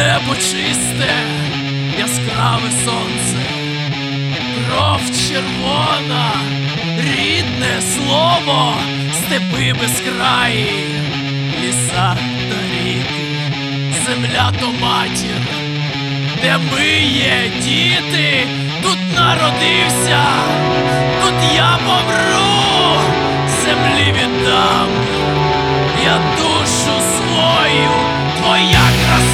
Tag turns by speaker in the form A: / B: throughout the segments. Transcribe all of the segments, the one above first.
A: Небо чисте, яскраве сонце, кров червона, рідне слово, степи безкраї, ліса та ріки, земля то матір, де ми є діти, тут народився, тут я помру, землі віддам, я душу свою, твоя краса,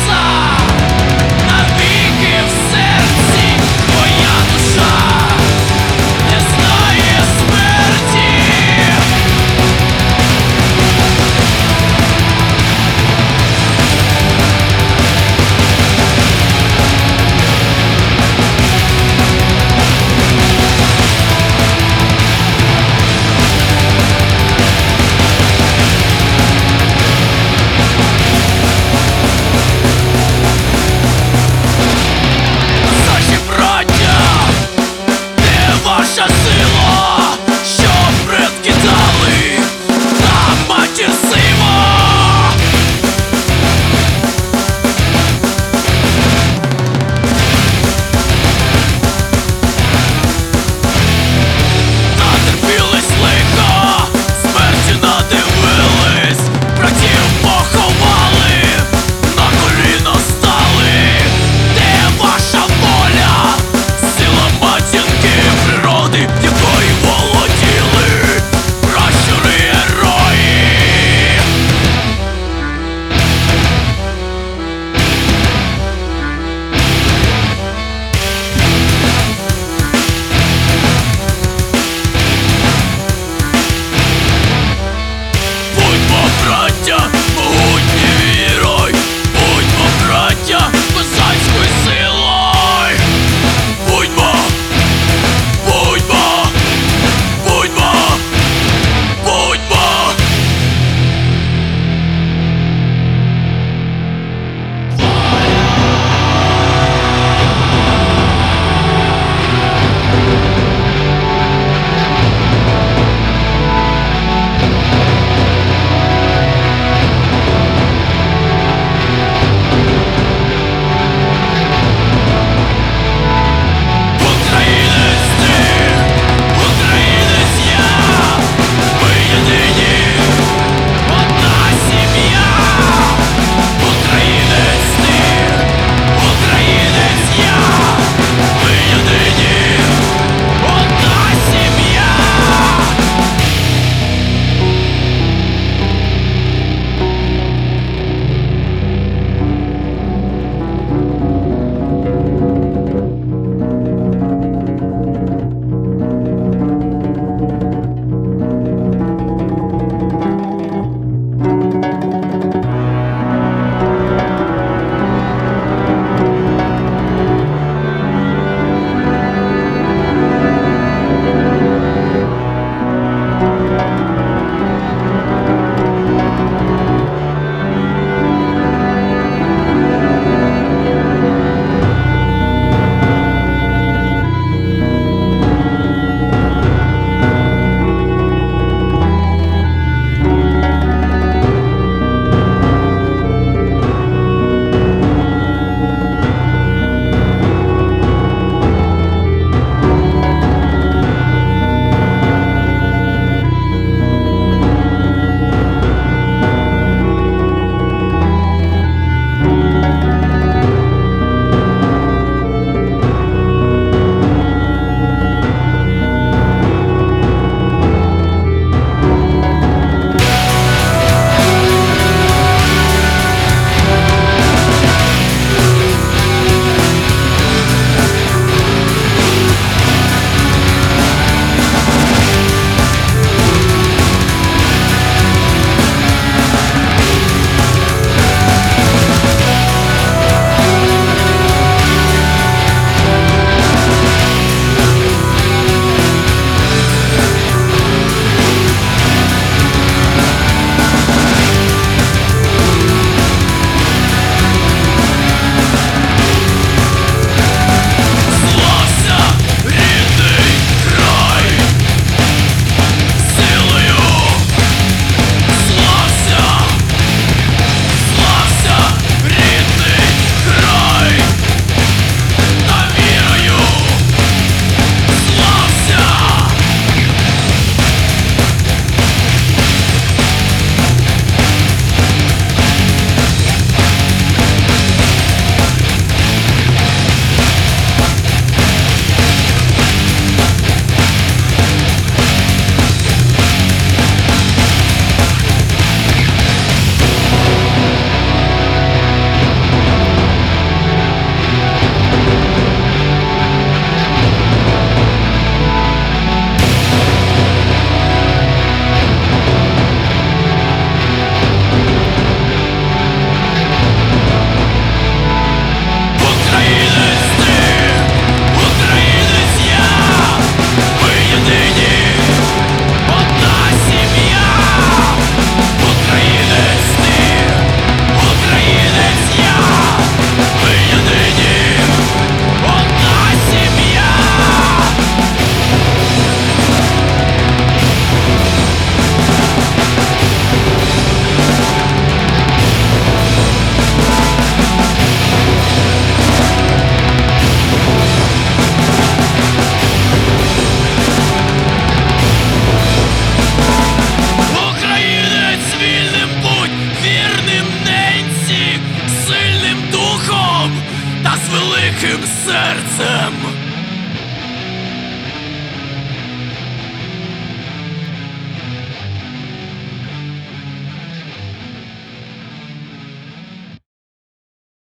A: серцем.